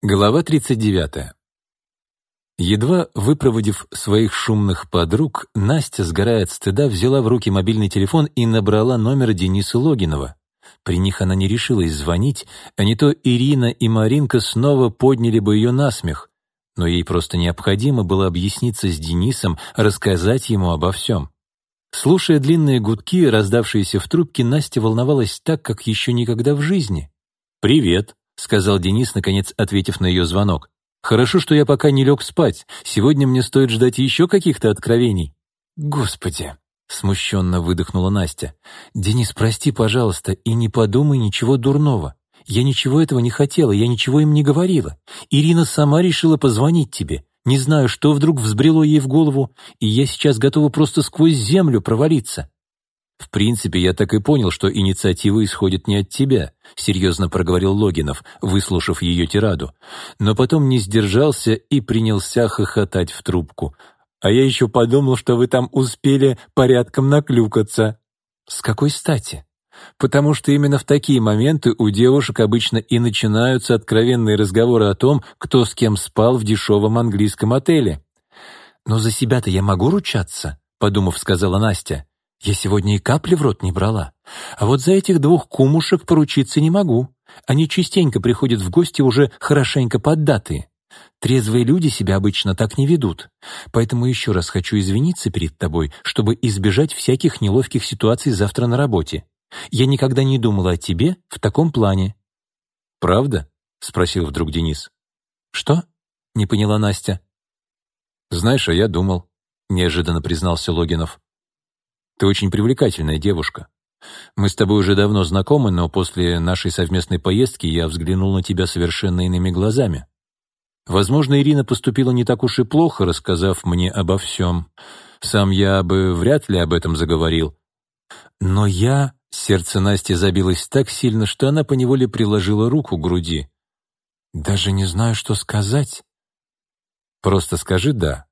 Глава 39. Едва выпроводив своих шумных подруг, Настя, сгорая от стыда, взяла в руки мобильный телефон и набрала номер Дениса Логинова. При них она не решилась звонить, а не то Ирина и Маринка снова подняли бы ее на смех. Но ей просто необходимо было объясниться с Денисом, рассказать ему обо всем. Слушая длинные гудки, раздавшиеся в трубке, Настя волновалась так, как еще никогда в жизни. «Привет», — сказал Денис, наконец ответив на ее звонок. «Хорошо, что я пока не лег спать. Сегодня мне стоит ждать еще каких-то откровений». «Господи!» — смущенно выдохнула Настя. «Денис, прости, пожалуйста, и не подумай ничего дурного. Я ничего этого не хотела, я ничего им не говорила. Ирина сама решила позвонить тебе. Не знаю, что вдруг взбрело ей в голову, и я сейчас готова просто сквозь землю провалиться. «В принципе, я так и понял, что инициатива исходит не от тебя», серьезно проговорил Логинов, выслушав ее тираду. Но потом не сдержался и принялся хохотать в трубку. «А я еще подумал, что вы там успели порядком наклюкаться». «С какой стати?» «Потому что именно в такие моменты у девушек обычно и начинаются откровенные разговоры о том, кто с кем спал в дешевом английском отеле». «Но за себя-то я могу ручаться?» — подумав, сказала Настя. Я сегодня и капли в рот не брала. А вот за этих двух кумушек поручиться не могу. Они частенько приходят в гости уже хорошенько поддатые. Трезвые люди себя обычно так не ведут. Поэтому еще раз хочу извиниться перед тобой, чтобы избежать всяких неловких ситуаций завтра на работе. Я никогда не думала о тебе в таком плане». «Правда?» — спросил вдруг Денис. «Что?» — не поняла Настя. «Знаешь, а я думал», — неожиданно признался Логинов. Ты очень привлекательная девушка. Мы с тобой уже давно знакомы, но после нашей совместной поездки я взглянул на тебя совершенно иными глазами. Возможно, Ирина поступила не так уж и плохо, рассказав мне обо всем. Сам я бы вряд ли об этом заговорил. Но я... Сердце Насти забилось так сильно, что она поневоле приложила руку к груди. «Даже не знаю, что сказать». «Просто скажи «да»,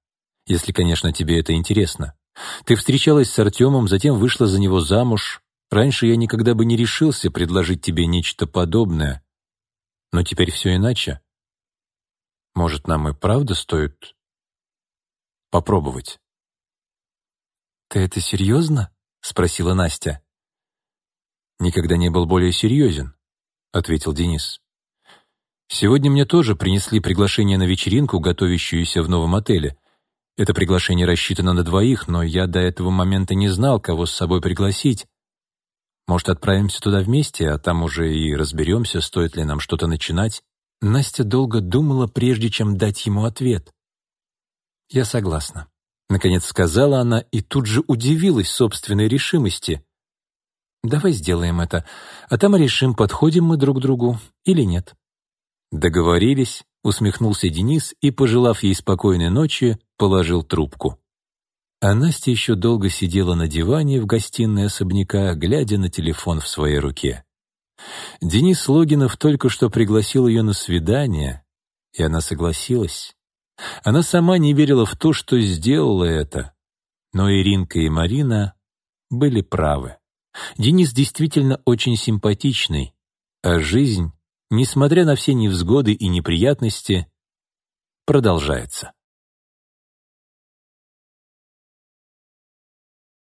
если, конечно, тебе это интересно. Ты встречалась с Артемом, затем вышла за него замуж. Раньше я никогда бы не решился предложить тебе нечто подобное. Но теперь все иначе. Может, нам и правда стоит попробовать?» «Ты это серьезно?» — спросила Настя. «Никогда не был более серьезен», — ответил Денис. «Сегодня мне тоже принесли приглашение на вечеринку, готовящуюся в новом отеле. Это приглашение рассчитано на двоих, но я до этого момента не знал, кого с собой пригласить. Может, отправимся туда вместе, а там уже и разберемся, стоит ли нам что-то начинать. Настя долго думала, прежде чем дать ему ответ. «Я согласна», — наконец сказала она и тут же удивилась собственной решимости. «Давай сделаем это, а там решим, подходим мы друг другу или нет». Договорились, усмехнулся Денис и, пожелав ей спокойной ночи, положил трубку. А Настя еще долго сидела на диване в гостиной особняка, глядя на телефон в своей руке. Денис Логинов только что пригласил ее на свидание, и она согласилась. Она сама не верила в то, что сделала это, но Иринка и Марина были правы. Денис действительно очень симпатичный, а жизнь, несмотря на все невзгоды и неприятности, продолжается.